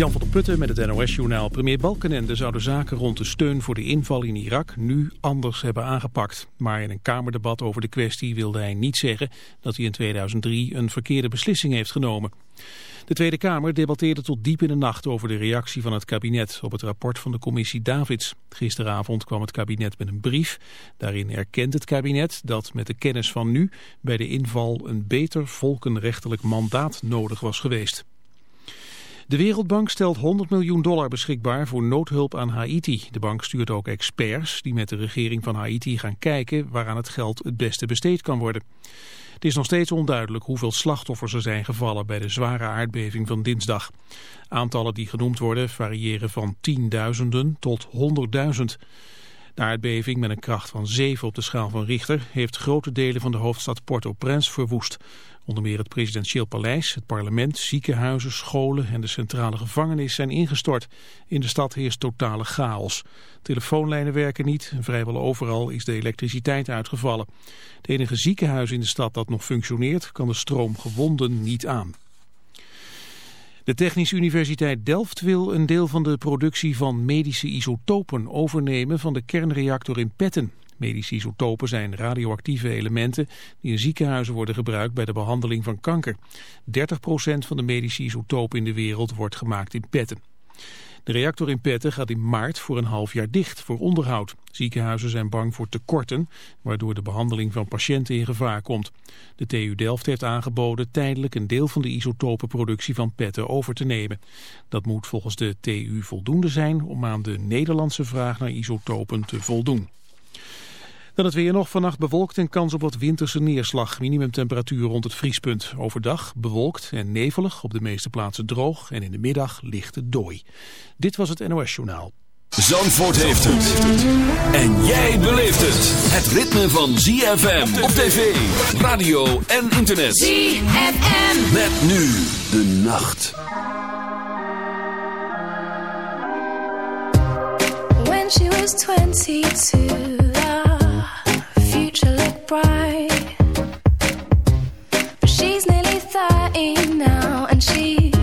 Jan van der Putten met het NOS-journaal. Premier Balkenende zou de zaken rond de steun voor de inval in Irak nu anders hebben aangepakt. Maar in een Kamerdebat over de kwestie wilde hij niet zeggen dat hij in 2003 een verkeerde beslissing heeft genomen. De Tweede Kamer debatteerde tot diep in de nacht over de reactie van het kabinet op het rapport van de commissie Davids. Gisteravond kwam het kabinet met een brief. Daarin erkent het kabinet dat met de kennis van nu bij de inval een beter volkenrechtelijk mandaat nodig was geweest. De Wereldbank stelt 100 miljoen dollar beschikbaar voor noodhulp aan Haiti. De bank stuurt ook experts die met de regering van Haiti gaan kijken waaraan het geld het beste besteed kan worden. Het is nog steeds onduidelijk hoeveel slachtoffers er zijn gevallen bij de zware aardbeving van dinsdag. Aantallen die genoemd worden variëren van tienduizenden tot honderdduizend. De aardbeving met een kracht van 7 op de schaal van Richter heeft grote delen van de hoofdstad Port-au-Prince verwoest. Onder meer het presidentieel paleis, het parlement, ziekenhuizen, scholen en de centrale gevangenis zijn ingestort. In de stad heerst totale chaos. Telefoonlijnen werken niet vrijwel overal is de elektriciteit uitgevallen. Het enige ziekenhuis in de stad dat nog functioneert kan de stroom gewonden niet aan. De Technische Universiteit Delft wil een deel van de productie van medische isotopen overnemen van de kernreactor in Petten. Medische isotopen zijn radioactieve elementen die in ziekenhuizen worden gebruikt bij de behandeling van kanker. 30% van de medische isotopen in de wereld wordt gemaakt in Petten. De reactor in Petten gaat in maart voor een half jaar dicht voor onderhoud. Ziekenhuizen zijn bang voor tekorten, waardoor de behandeling van patiënten in gevaar komt. De TU Delft heeft aangeboden tijdelijk een deel van de isotopenproductie van Petten over te nemen. Dat moet volgens de TU voldoende zijn om aan de Nederlandse vraag naar isotopen te voldoen. Dan het weer nog vannacht bewolkt en kans op wat winterse neerslag. Minimumtemperatuur rond het vriespunt. Overdag bewolkt en nevelig, op de meeste plaatsen droog en in de middag lichte dooi. Dit was het NOS Journaal. Zandvoort heeft het. En jij beleeft het. Het ritme van ZFM op tv, radio en internet. ZFM. Met nu de nacht. When she was 22, the But she's nearly 30 now, and she's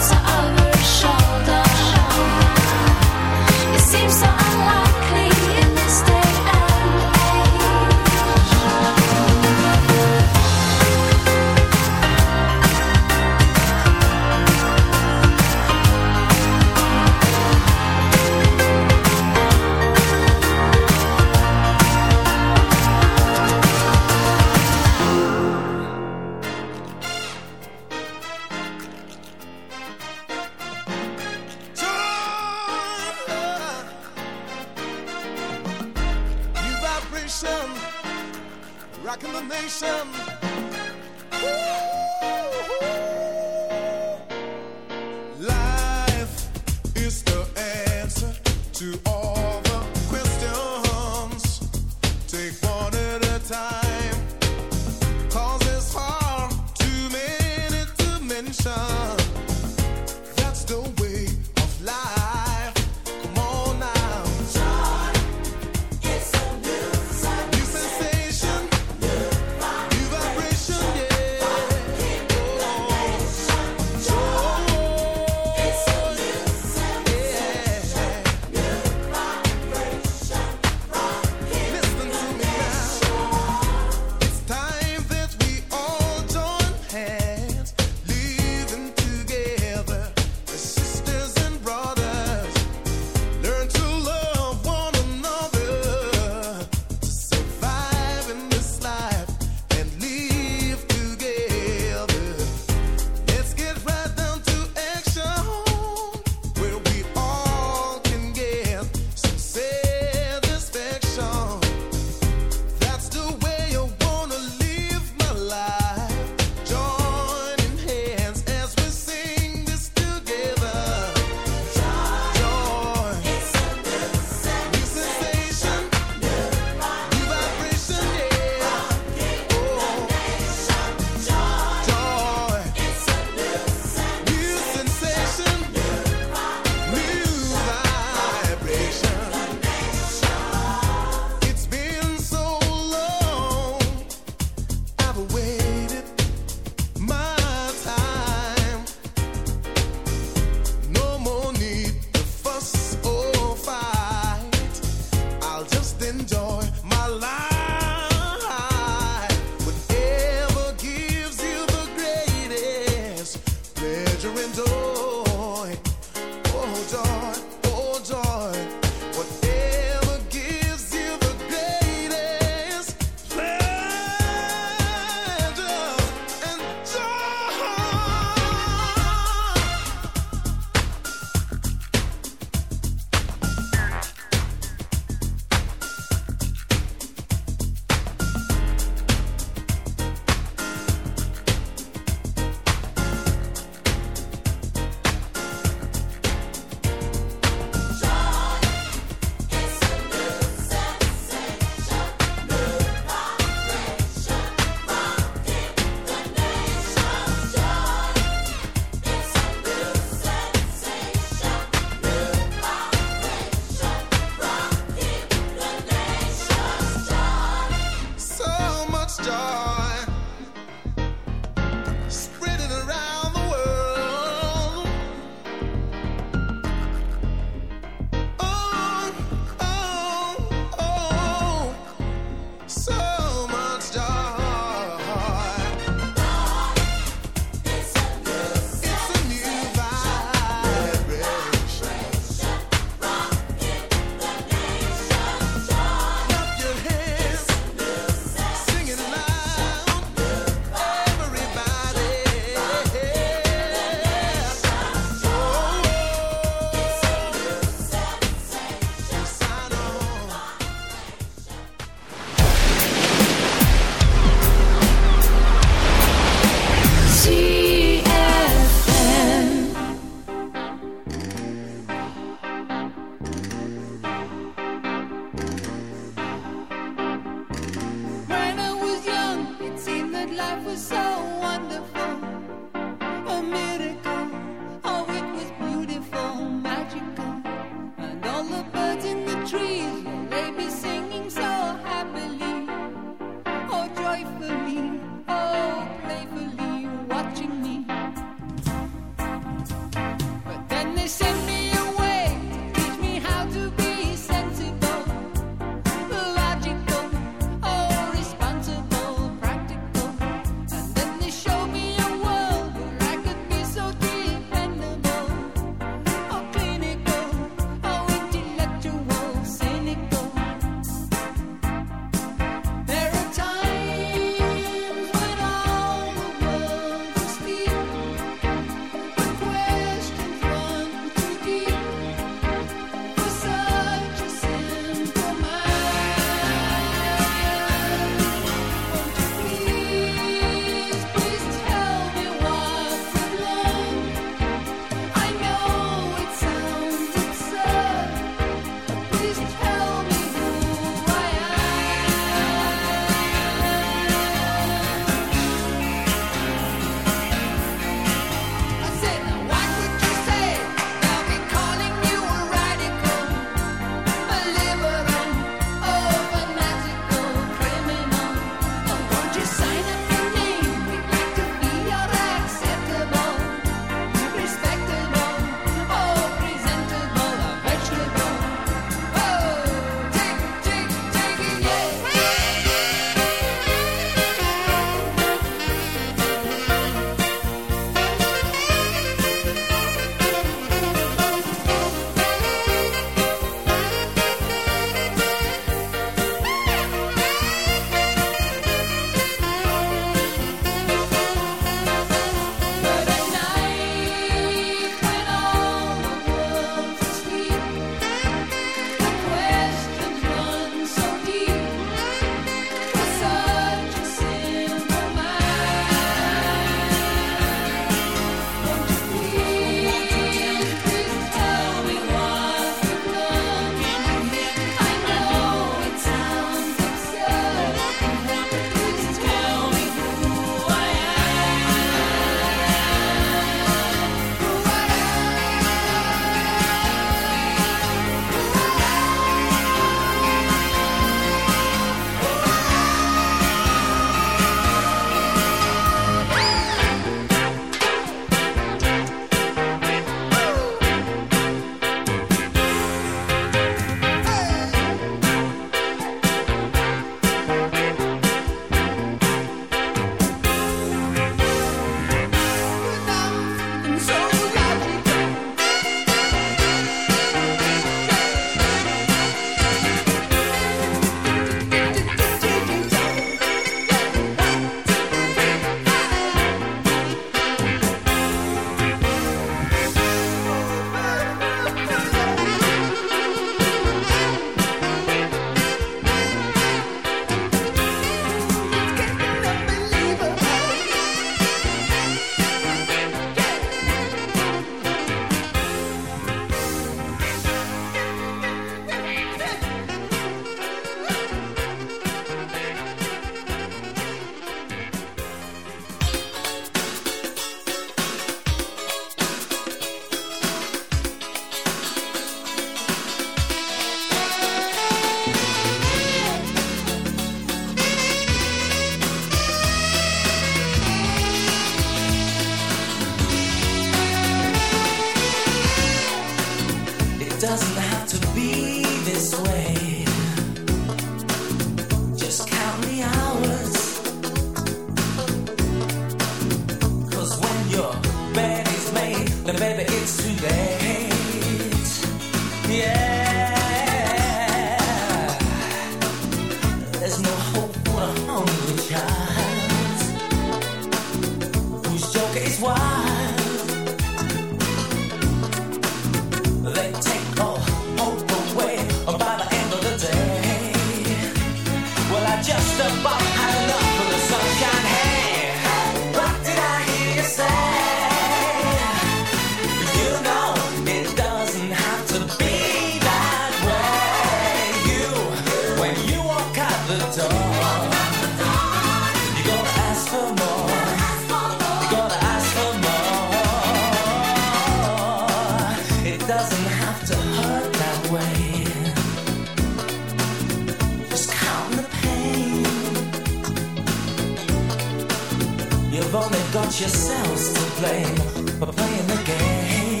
yourselves to blame for playing the game.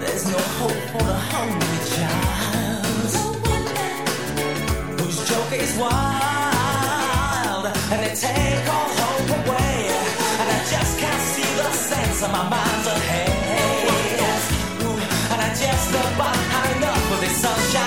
There's no hope for the hungry child no whose joke is wild and they take all hope away. And I just can't see the sense of my mind's ahead. And I just about high enough for this sunshine.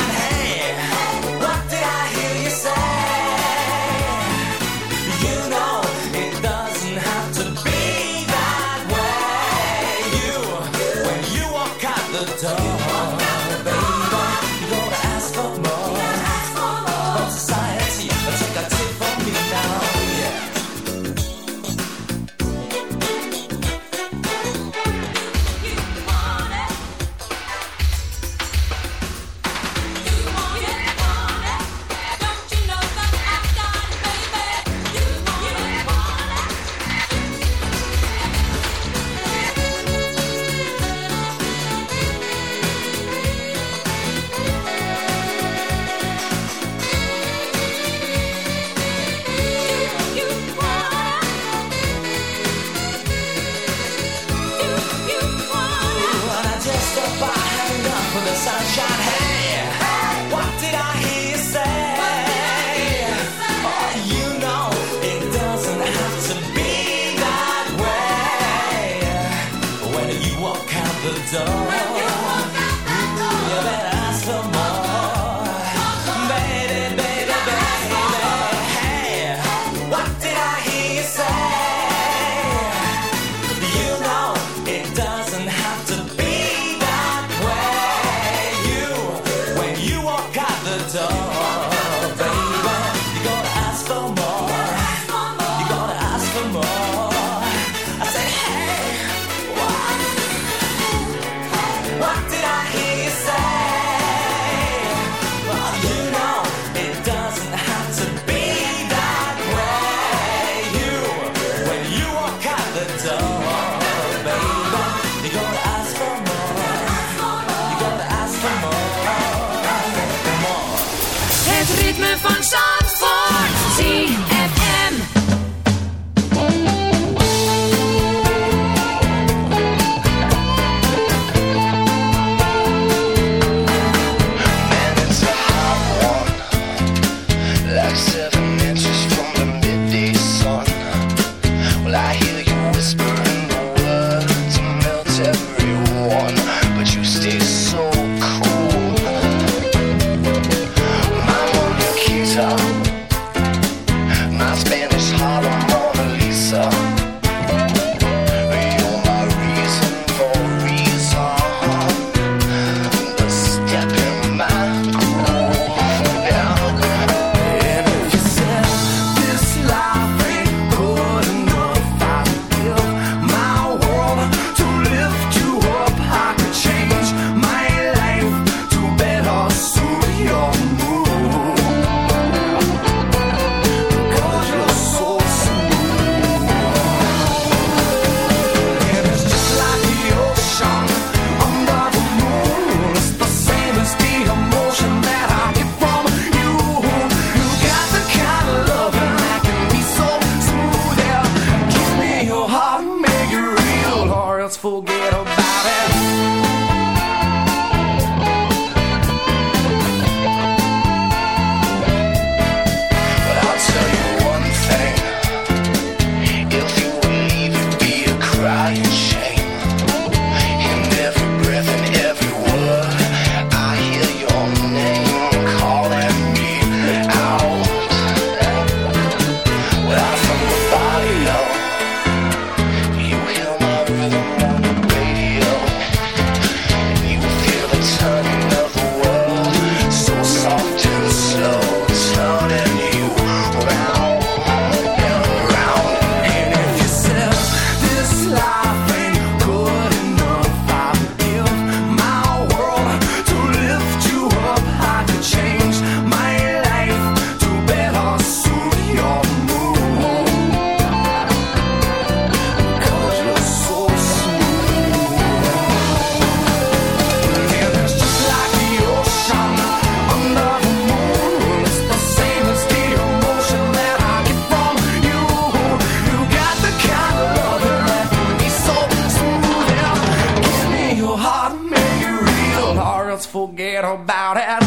little about it.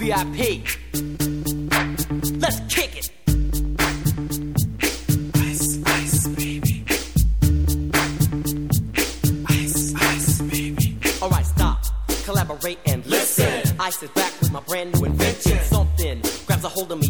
VIP. Let's kick it. Ice, ice, baby. Ice, ice, baby. All right, stop, collaborate and listen. listen. I sit back with my brand new invention. Something grabs a hold of me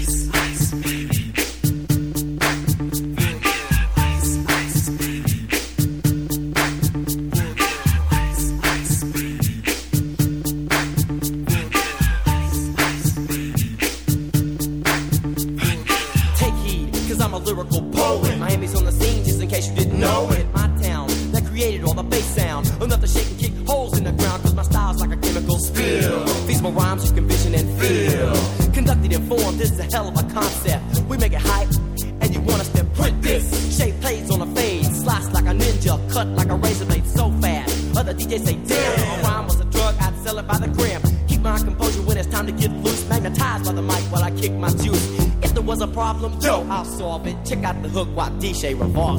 cliche revolver.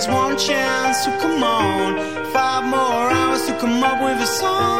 always one chance, so come on. Five more hours to come up with a song.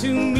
to me.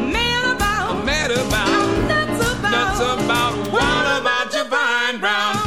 about What about? my divine brown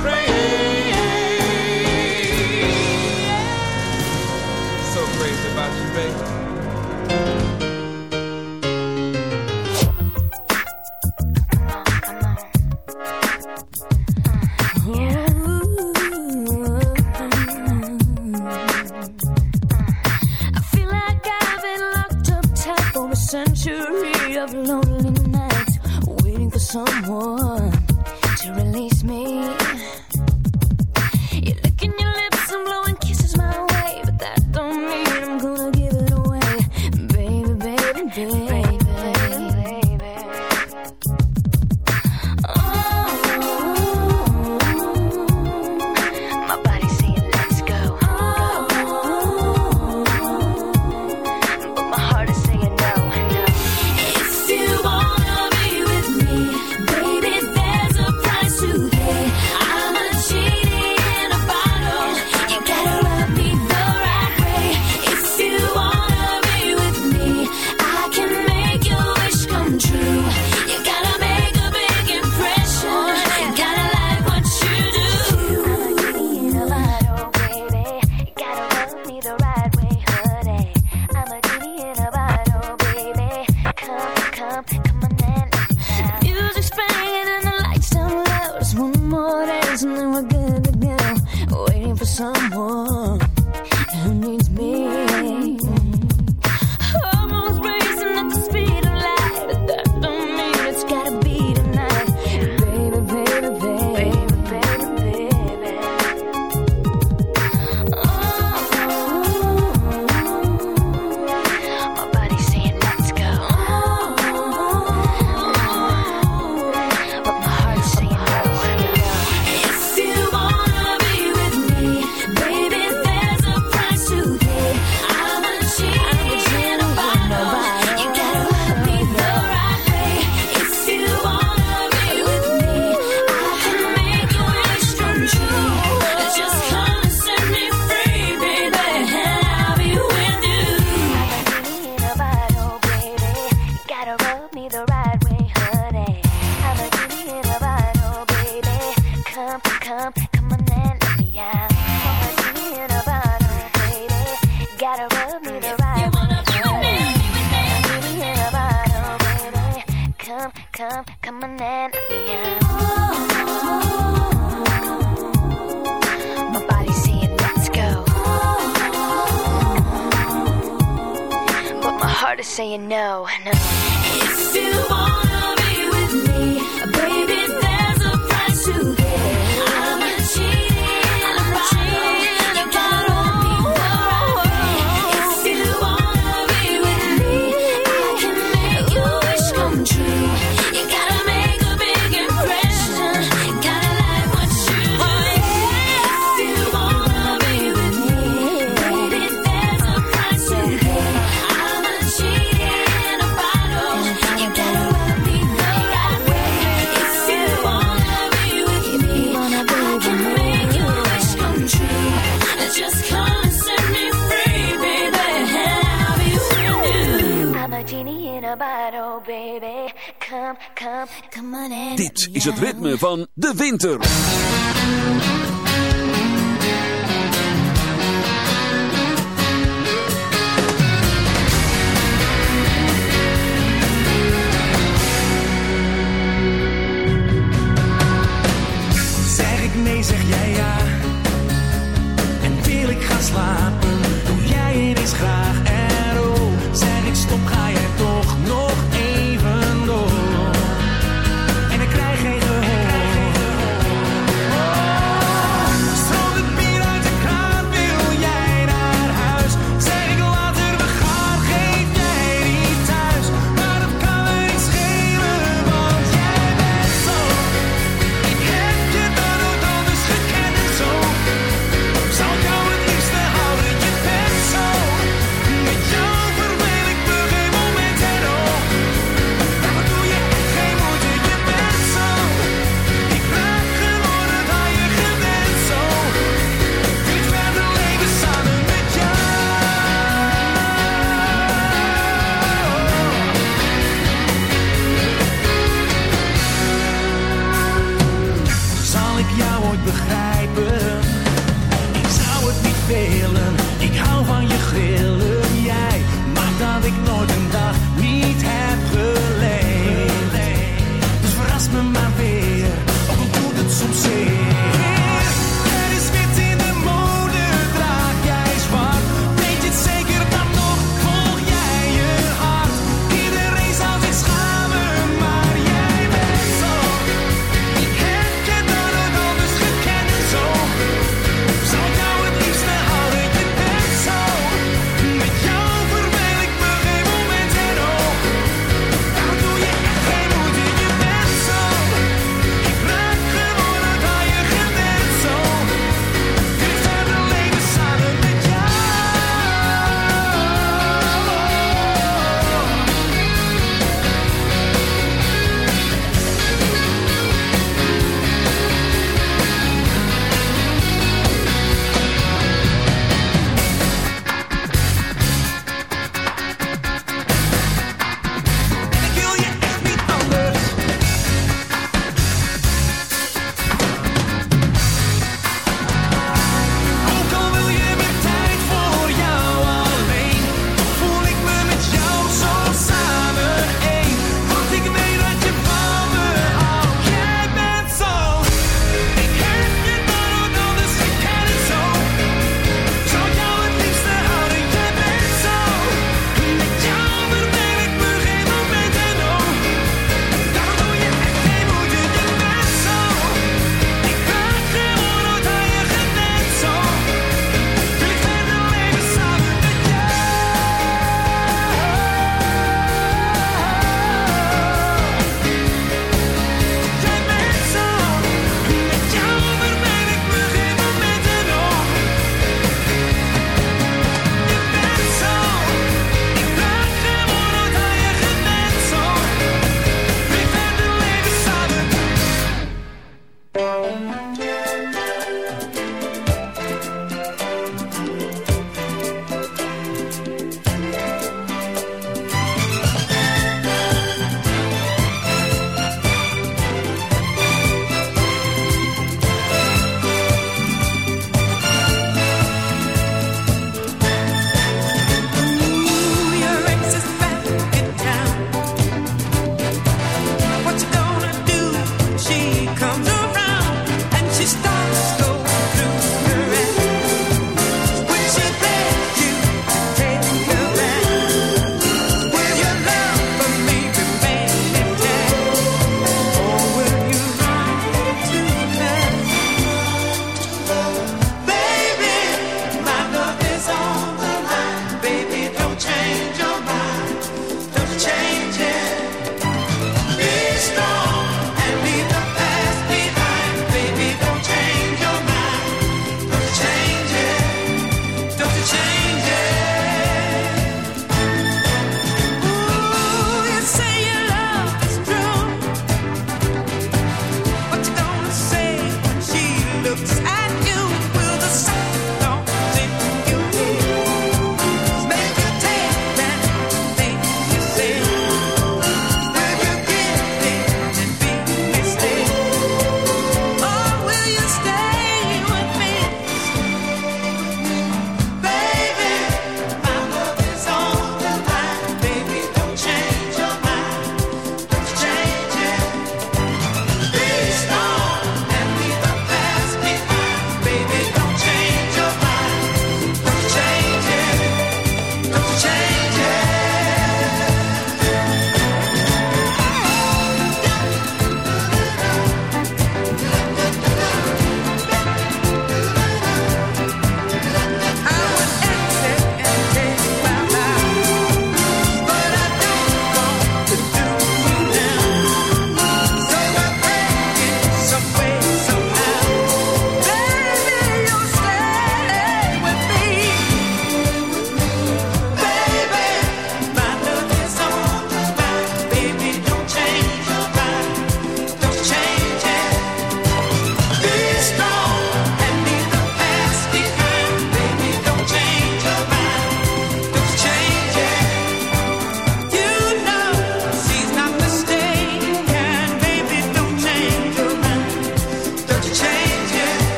baby. Come, come, come. Dit is het ritme van de winter. Zeg ik nee, zeg jij ja. En wil ik gaan slapen, doe jij het eens graag.